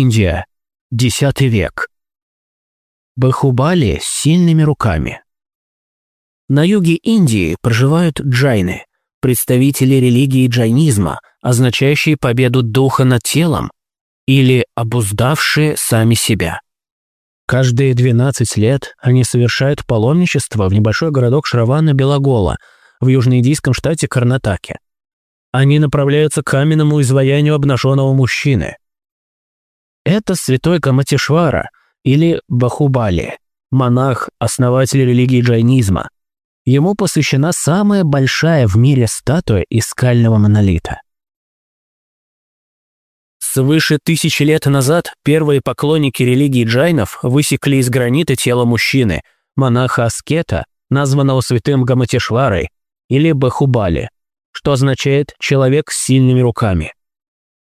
Индия. X век. Бахубали с сильными руками. На юге Индии проживают джайны, представители религии джайнизма, означающие победу духа над телом или обуздавшие сами себя. Каждые 12 лет они совершают паломничество в небольшой городок Шравана-Белогола в южноиндийском штате Карнатаке. Они направляются к каменному изваянию обнаженного мужчины. Это святой Каматишвара или Бахубали, монах, основатель религии джайнизма. Ему посвящена самая большая в мире статуя из скального монолита. Свыше тысячи лет назад первые поклонники религии джайнов высекли из гранита тело мужчины, монаха-аскета, названного святым Гаматешварой, или Бахубали, что означает «человек с сильными руками».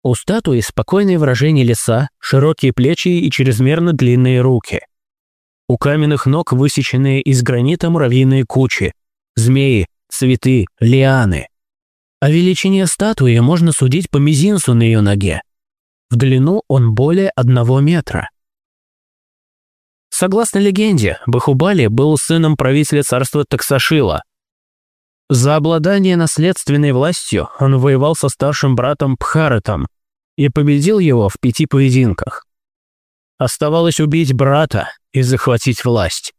У статуи спокойное выражение лица, широкие плечи и чрезмерно длинные руки. У каменных ног высеченные из гранита муравьиные кучи, змеи, цветы, лианы. О величине статуи можно судить по мизинцу на ее ноге, в длину он более одного метра. Согласно легенде, Бахубали был сыном правителя царства Таксашила. За обладание наследственной властью он воевал со старшим братом Пхаратом и победил его в пяти поединках. Оставалось убить брата и захватить власть.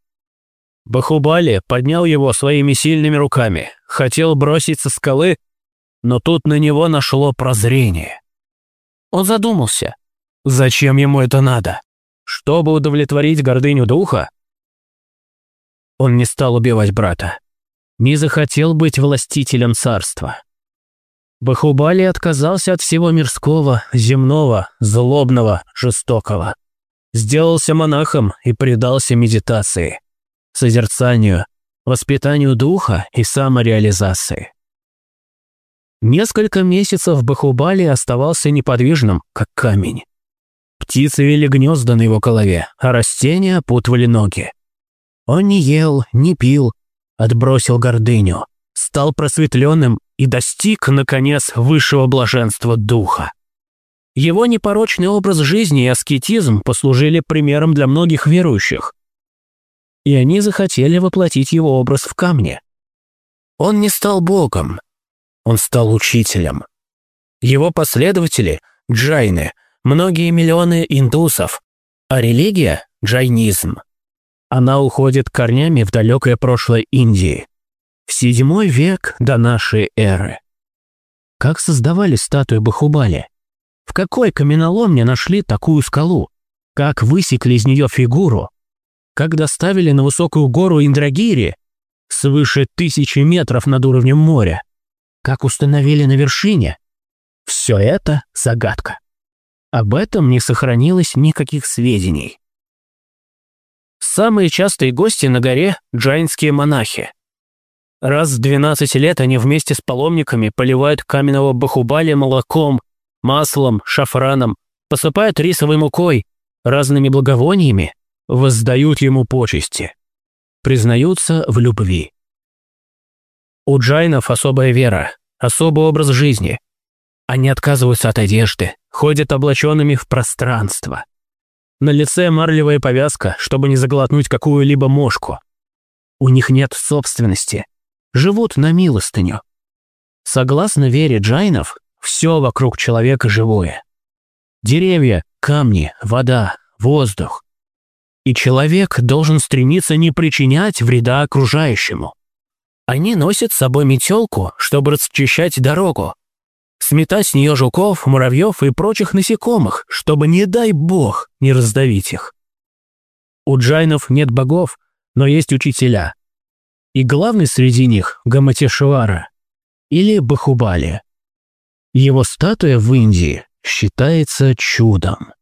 Бахубали поднял его своими сильными руками, хотел бросить со скалы, но тут на него нашло прозрение. Он задумался. Зачем ему это надо? Чтобы удовлетворить гордыню духа? Он не стал убивать брата. Не захотел быть властителем царства. Бахубали отказался от всего мирского, земного, злобного, жестокого. Сделался монахом и предался медитации, созерцанию, воспитанию духа и самореализации. Несколько месяцев Бахубали оставался неподвижным, как камень. Птицы вели гнезда на его голове, а растения опутывали ноги. Он не ел, не пил, отбросил гордыню, стал просветленным и достиг, наконец, высшего блаженства духа. Его непорочный образ жизни и аскетизм послужили примером для многих верующих. И они захотели воплотить его образ в камне. Он не стал богом, он стал учителем. Его последователи – джайны, многие миллионы индусов, а религия – джайнизм. Она уходит корнями в далекое прошлое Индии, в седьмой век до нашей эры. Как создавали статуи Бахубали? В какой каменоломне нашли такую скалу? Как высекли из нее фигуру? Как доставили на высокую гору Индрагири, свыше тысячи метров над уровнем моря? Как установили на вершине? Все это загадка. Об этом не сохранилось никаких сведений. Самые частые гости на горе – джайнские монахи. Раз в 12 лет они вместе с паломниками поливают каменного бахубали молоком, маслом, шафраном, посыпают рисовой мукой, разными благовониями, воздают ему почести. Признаются в любви. У джайнов особая вера, особый образ жизни. Они отказываются от одежды, ходят облаченными в пространство. На лице марлевая повязка, чтобы не заглотнуть какую-либо мошку. У них нет собственности, живут на милостыню. Согласно вере джайнов, все вокруг человека живое. Деревья, камни, вода, воздух. И человек должен стремиться не причинять вреда окружающему. Они носят с собой метелку, чтобы расчищать дорогу, сметать с нее жуков, муравьев и прочих насекомых, чтобы, не дай бог, не раздавить их. У джайнов нет богов, но есть учителя. И главный среди них – Гаматешвара или Бахубали. Его статуя в Индии считается чудом.